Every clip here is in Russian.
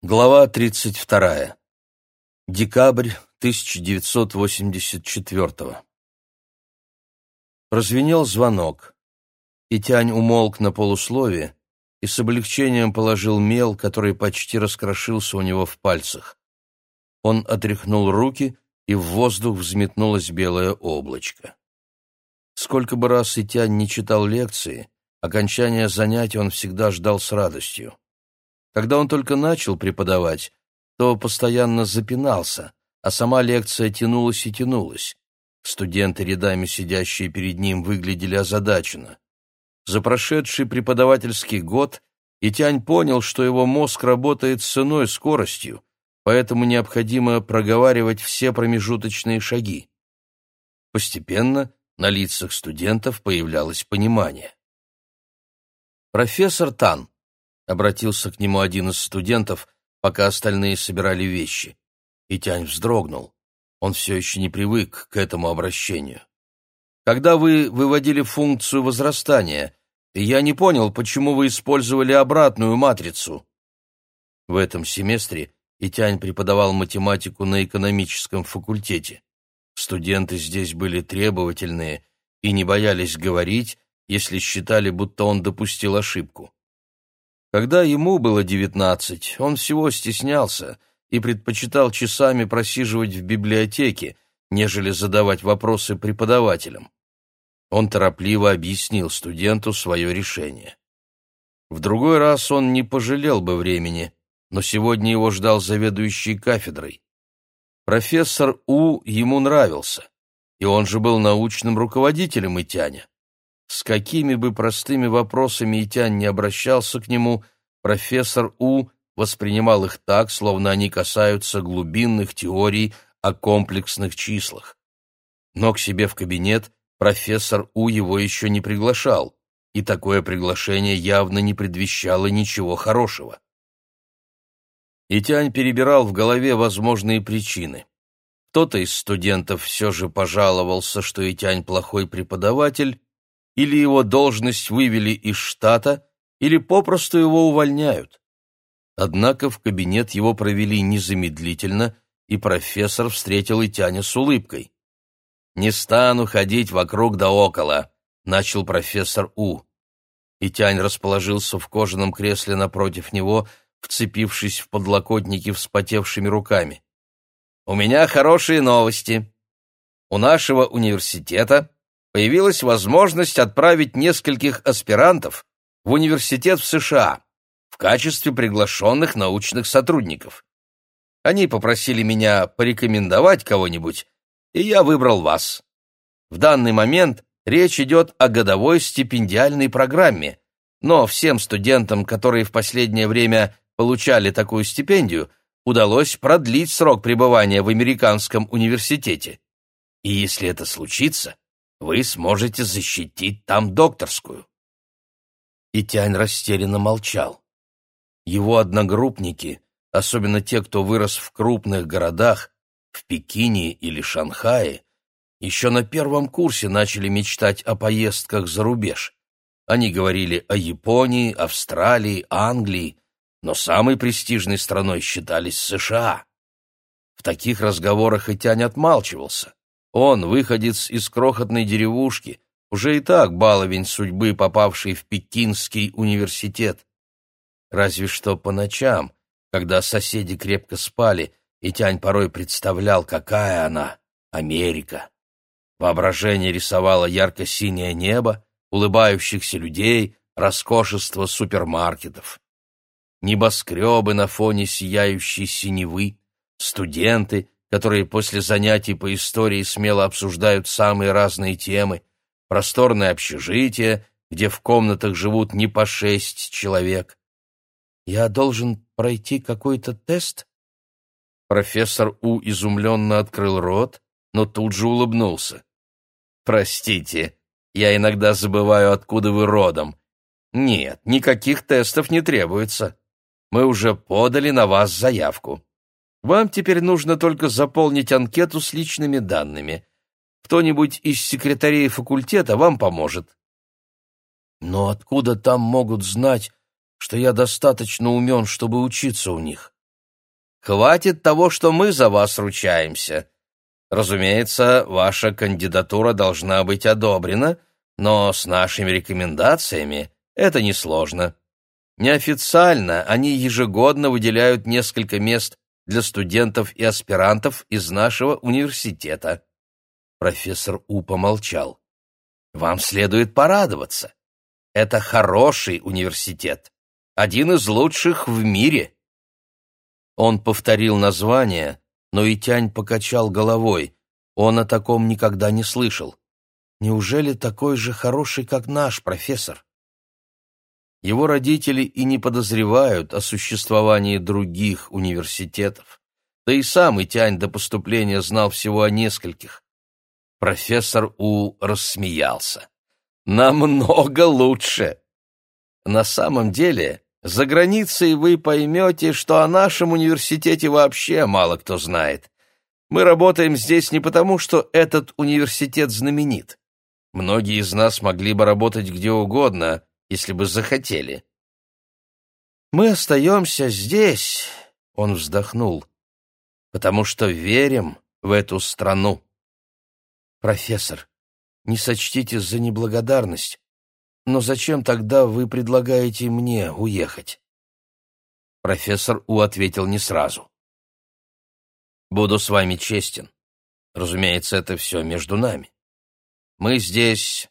Глава 32. Декабрь 1984. Прозвенел звонок, и Тянь умолк на полуслове и с облегчением положил мел, который почти раскрошился у него в пальцах. Он отряхнул руки, и в воздух взметнулось белое облачко. Сколько бы раз Итянь не читал лекции, окончания занятий он всегда ждал с радостью. Когда он только начал преподавать, то постоянно запинался, а сама лекция тянулась и тянулась. Студенты, рядами сидящие перед ним, выглядели озадаченно. За прошедший преподавательский год Итянь понял, что его мозг работает с иной скоростью, поэтому необходимо проговаривать все промежуточные шаги. Постепенно на лицах студентов появлялось понимание. «Профессор Тан, Обратился к нему один из студентов, пока остальные собирали вещи. И Тянь вздрогнул. Он все еще не привык к этому обращению. Когда вы выводили функцию возрастания, я не понял, почему вы использовали обратную матрицу. В этом семестре Итянь преподавал математику на экономическом факультете. Студенты здесь были требовательные и не боялись говорить, если считали, будто он допустил ошибку. Когда ему было девятнадцать, он всего стеснялся и предпочитал часами просиживать в библиотеке, нежели задавать вопросы преподавателям. Он торопливо объяснил студенту свое решение. В другой раз он не пожалел бы времени, но сегодня его ждал заведующий кафедрой. Профессор У ему нравился, и он же был научным руководителем Итяня. С какими бы простыми вопросами Итянь не обращался к нему, профессор У воспринимал их так, словно они касаются глубинных теорий о комплексных числах. Но к себе в кабинет профессор У его еще не приглашал, и такое приглашение явно не предвещало ничего хорошего. Итянь перебирал в голове возможные причины. Кто-то из студентов все же пожаловался, что Итянь плохой преподаватель, или его должность вывели из штата, или попросту его увольняют. Однако в кабинет его провели незамедлительно, и профессор встретил Итяня с улыбкой. «Не стану ходить вокруг да около», — начал профессор У. Итянь расположился в кожаном кресле напротив него, вцепившись в подлокотники вспотевшими руками. «У меня хорошие новости. У нашего университета появилась возможность отправить нескольких аспирантов в университет в США в качестве приглашенных научных сотрудников. Они попросили меня порекомендовать кого-нибудь, и я выбрал вас. В данный момент речь идет о годовой стипендиальной программе, но всем студентам, которые в последнее время получали такую стипендию, удалось продлить срок пребывания в американском университете. И если это случится, вы сможете защитить там докторскую». И Тянь растерянно молчал. Его одногруппники, особенно те, кто вырос в крупных городах, в Пекине или Шанхае, еще на первом курсе начали мечтать о поездках за рубеж. Они говорили о Японии, Австралии, Англии, но самой престижной страной считались США. В таких разговорах Итянь отмалчивался. Он, выходец из крохотной деревушки, уже и так баловень судьбы, попавший в Пекинский университет. Разве что по ночам, когда соседи крепко спали, и Тянь порой представлял, какая она, Америка. Воображение рисовало ярко-синее небо, улыбающихся людей, роскошество супермаркетов. Небоскребы на фоне сияющей синевы, студенты, которые после занятий по истории смело обсуждают самые разные темы, просторное общежитие, где в комнатах живут не по шесть человек. «Я должен пройти какой-то тест?» Профессор У изумленно открыл рот, но тут же улыбнулся. «Простите, я иногда забываю, откуда вы родом. Нет, никаких тестов не требуется. Мы уже подали на вас заявку». Вам теперь нужно только заполнить анкету с личными данными. Кто-нибудь из секретарей факультета вам поможет. Но откуда там могут знать, что я достаточно умен, чтобы учиться у них? хватит того, что мы за вас ручаемся. Разумеется, ваша кандидатура должна быть одобрена, но с нашими рекомендациями это несложно. Неофициально они ежегодно выделяют несколько мест для студентов и аспирантов из нашего университета. Профессор У помолчал. Вам следует порадоваться. Это хороший университет, один из лучших в мире. Он повторил название, но и Тянь покачал головой. Он о таком никогда не слышал. Неужели такой же хороший, как наш профессор? Его родители и не подозревают о существовании других университетов. Да и сам Итянь до поступления знал всего о нескольких. Профессор У рассмеялся. «Намного лучше!» На самом деле, за границей вы поймете, что о нашем университете вообще мало кто знает. Мы работаем здесь не потому, что этот университет знаменит. Многие из нас могли бы работать где угодно, если бы захотели. Мы остаемся здесь, — он вздохнул, — потому что верим в эту страну. Профессор, не сочтите за неблагодарность, но зачем тогда вы предлагаете мне уехать? Профессор У ответил не сразу. Буду с вами честен. Разумеется, это все между нами. Мы здесь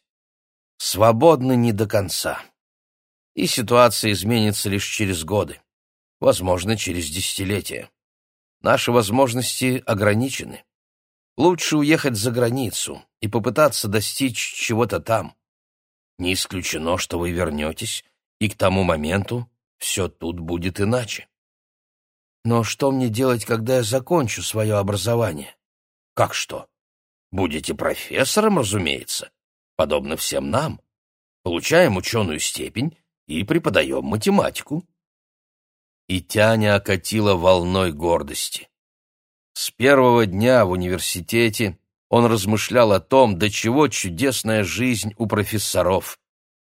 свободны не до конца. И ситуация изменится лишь через годы, возможно, через десятилетия. Наши возможности ограничены. Лучше уехать за границу и попытаться достичь чего-то там. Не исключено, что вы вернетесь, и к тому моменту все тут будет иначе. Но что мне делать, когда я закончу свое образование? Как что? Будете профессором, разумеется, подобно всем нам. Получаем ученую степень и преподаем математику. И Тяня окатила волной гордости. С первого дня в университете он размышлял о том, до чего чудесная жизнь у профессоров.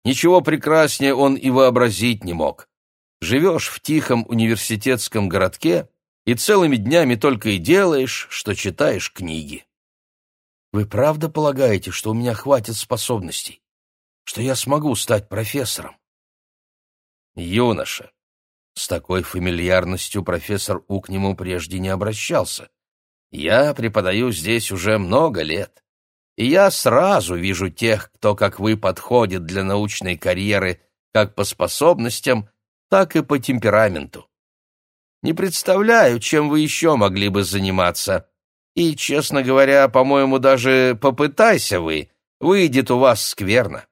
Ничего прекраснее он и вообразить не мог. Живешь в тихом университетском городке и целыми днями только и делаешь, что читаешь книги. Вы правда полагаете, что у меня хватит способностей? Что я смогу стать профессором? Юноша, с такой фамильярностью профессор У к нему прежде не обращался. Я преподаю здесь уже много лет, и я сразу вижу тех, кто, как вы, подходит для научной карьеры как по способностям, так и по темпераменту. Не представляю, чем вы еще могли бы заниматься. И, честно говоря, по-моему, даже попытайся вы, выйдет у вас скверно.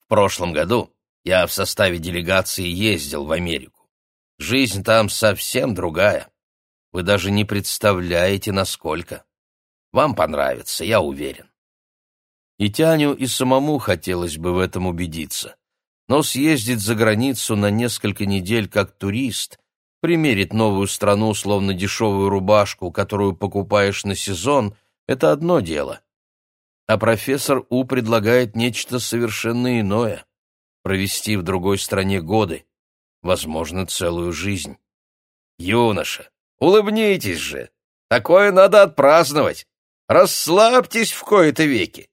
В прошлом году я в составе делегации ездил в Америку. Жизнь там совсем другая. Вы даже не представляете, насколько. Вам понравится, я уверен. И Тяню и самому хотелось бы в этом убедиться. Но съездить за границу на несколько недель как турист, примерить новую страну, словно дешевую рубашку, которую покупаешь на сезон, это одно дело. А профессор У предлагает нечто совершенно иное провести в другой стране годы, возможно, целую жизнь. Юноша, улыбнитесь же! Такое надо отпраздновать! Расслабьтесь в кои-то веки!»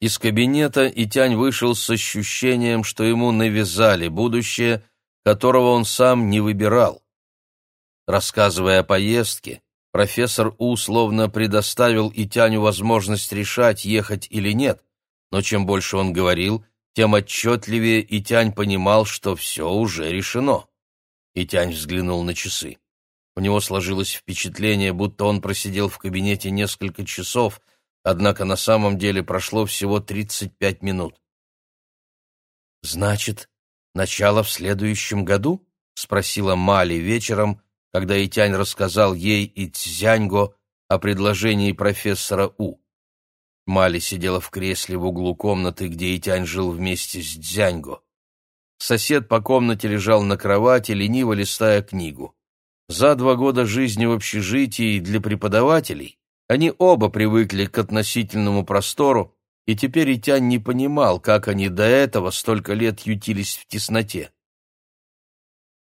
Из кабинета Итянь вышел с ощущением, что ему навязали будущее, которого он сам не выбирал. Рассказывая о поездке, профессор У словно предоставил Итяню возможность решать, ехать или нет, но чем больше он говорил, тем отчетливее Итянь понимал, что все уже решено. Итянь взглянул на часы. У него сложилось впечатление, будто он просидел в кабинете несколько часов, однако на самом деле прошло всего 35 минут. «Значит, начало в следующем году?» — спросила Мали вечером, когда Итянь рассказал ей и Цзяньго о предложении профессора У. Мали сидела в кресле в углу комнаты, где Итянь жил вместе с Дзяньго. Сосед по комнате лежал на кровати, лениво листая книгу. За два года жизни в общежитии для преподавателей они оба привыкли к относительному простору, и теперь Итянь не понимал, как они до этого столько лет ютились в тесноте.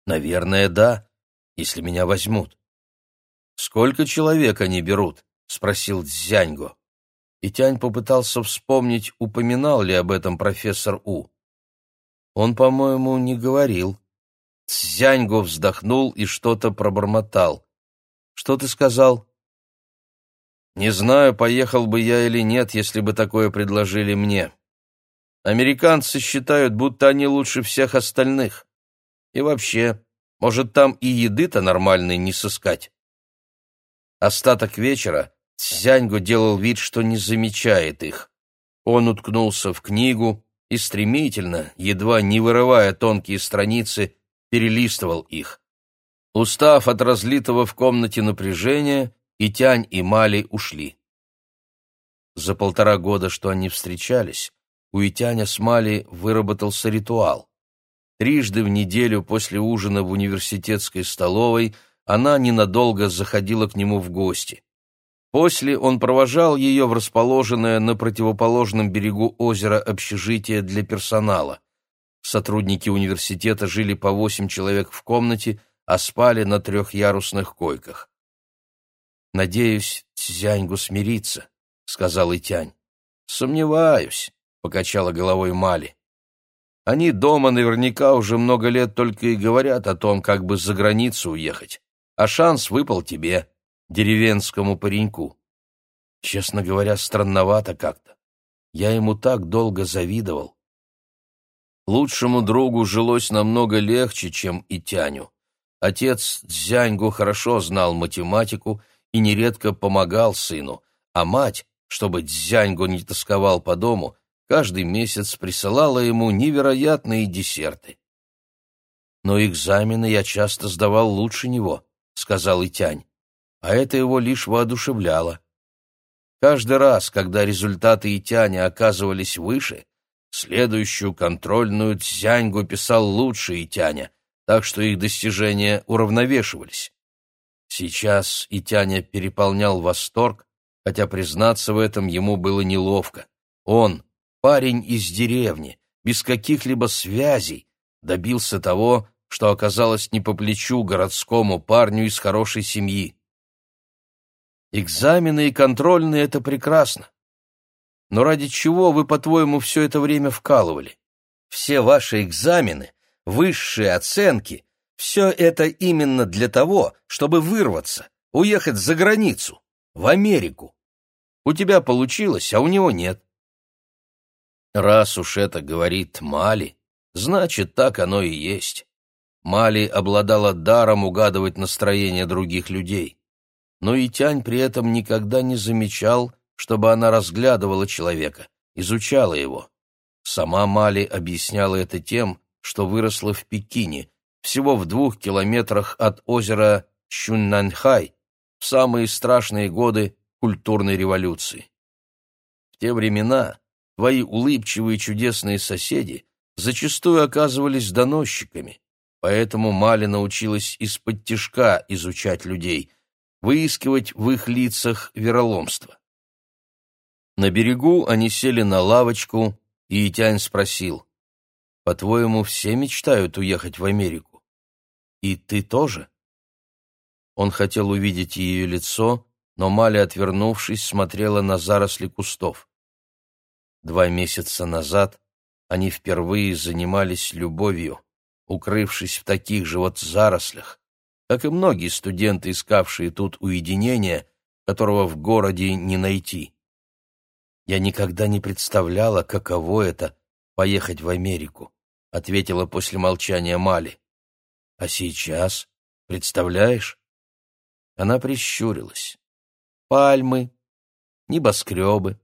Наверное, да, если меня возьмут. «Сколько человек они берут?» — спросил Дзяньго. И Тянь попытался вспомнить, упоминал ли об этом профессор У. Он, по-моему, не говорил. Цзяньго вздохнул и что-то пробормотал. «Что ты сказал?» «Не знаю, поехал бы я или нет, если бы такое предложили мне. Американцы считают, будто они лучше всех остальных. И вообще, может, там и еды-то нормальной не сыскать». Остаток вечера Цзяньго делал вид, что не замечает их. Он уткнулся в книгу и стремительно, едва не вырывая тонкие страницы, перелистывал их. Устав от разлитого в комнате напряжения, и Тянь, и Мали ушли. За полтора года, что они встречались, у Итяня с Мали выработался ритуал. Трижды в неделю после ужина в университетской столовой она ненадолго заходила к нему в гости. После он провожал ее в расположенное на противоположном берегу озера общежитие для персонала. Сотрудники университета жили по восемь человек в комнате, а спали на трехъярусных койках. «Надеюсь, Цзяньгу смирится», — сказал Итянь. «Сомневаюсь», — покачала головой Мали. «Они дома наверняка уже много лет только и говорят о том, как бы за границу уехать, а шанс выпал тебе, деревенскому пареньку. Честно говоря, странновато как-то. Я ему так долго завидовал. Лучшему другу жилось намного легче, чем и Тяню. Отец Дзяньгу хорошо знал математику и нередко помогал сыну, а мать, чтобы Дзяньгу не тосковал по дому, каждый месяц присылала ему невероятные десерты. «Но экзамены я часто сдавал лучше него», — сказал Итянь, а это его лишь воодушевляло. Каждый раз, когда результаты Итяня оказывались выше, Следующую контрольную Цзяньгу писал лучше Итяня, так что их достижения уравновешивались. Сейчас Итяня переполнял восторг, хотя признаться в этом ему было неловко. Он, парень из деревни, без каких-либо связей, добился того, что оказалось не по плечу городскому парню из хорошей семьи. Экзамены и контрольные — это прекрасно. Но ради чего вы, по-твоему, все это время вкалывали? Все ваши экзамены, высшие оценки — все это именно для того, чтобы вырваться, уехать за границу, в Америку. У тебя получилось, а у него нет. Раз уж это говорит Мали, значит, так оно и есть. Мали обладала даром угадывать настроение других людей. Но и Тянь при этом никогда не замечал, чтобы она разглядывала человека, изучала его. Сама Мали объясняла это тем, что выросла в Пекине, всего в двух километрах от озера Чуннанхай, в самые страшные годы культурной революции. В те времена твои улыбчивые чудесные соседи зачастую оказывались доносчиками, поэтому Мали научилась из-под тишка изучать людей, выискивать в их лицах вероломство. На берегу они сели на лавочку, и Итянь спросил, «По-твоему, все мечтают уехать в Америку? И ты тоже?» Он хотел увидеть ее лицо, но Мали, отвернувшись, смотрела на заросли кустов. Два месяца назад они впервые занимались любовью, укрывшись в таких же вот зарослях, как и многие студенты, искавшие тут уединения, которого в городе не найти. Я никогда не представляла, каково это — поехать в Америку, — ответила после молчания Мали. А сейчас, представляешь? Она прищурилась. Пальмы, небоскребы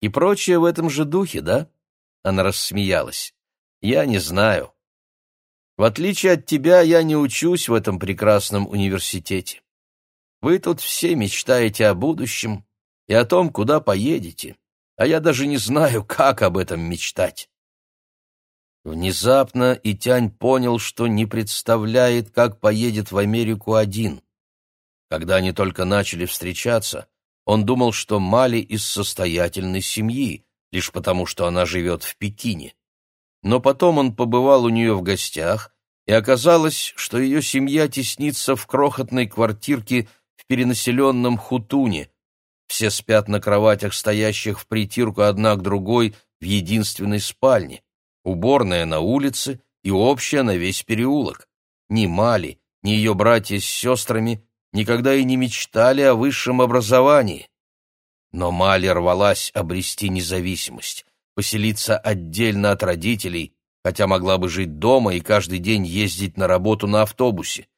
и прочее в этом же духе, да? Она рассмеялась. Я не знаю. В отличие от тебя, я не учусь в этом прекрасном университете. Вы тут все мечтаете о будущем и о том, куда поедете а я даже не знаю, как об этом мечтать. Внезапно Итянь понял, что не представляет, как поедет в Америку один. Когда они только начали встречаться, он думал, что Мали из состоятельной семьи, лишь потому, что она живет в Пекине. Но потом он побывал у нее в гостях и оказалось, что ее семья теснится в крохотной квартирке в перенаселенном Хутуне. Все спят на кроватях, стоящих в притирку одна к другой в единственной спальне. Уборная на улице и общая на весь переулок. Ни Мали, ни ее братья с сестрами никогда и не мечтали о высшем образовании. Но Мали рвалась обрести независимость, поселиться отдельно от родителей, хотя могла бы жить дома и каждый день ездить на работу на автобусе.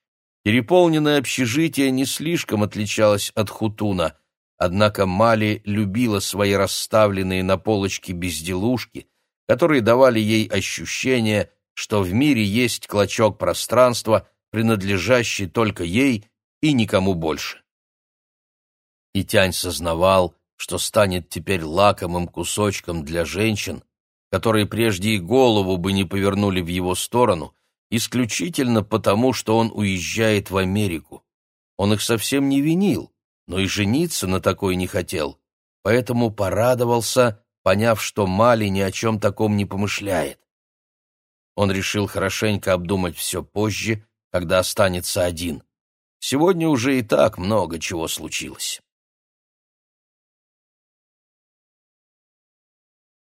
Переполненное общежитие не слишком отличалось от Хутуна, однако Мали любила свои расставленные на полочке безделушки, которые давали ей ощущение, что в мире есть клочок пространства, принадлежащий только ей и никому больше. И Тянь сознавал, что станет теперь лакомым кусочком для женщин, которые прежде и голову бы не повернули в его сторону, исключительно потому, что он уезжает в Америку. Он их совсем не винил, но и жениться на такой не хотел, поэтому порадовался, поняв, что Мали ни о чем таком не помышляет. Он решил хорошенько обдумать все позже, когда останется один. Сегодня уже и так много чего случилось.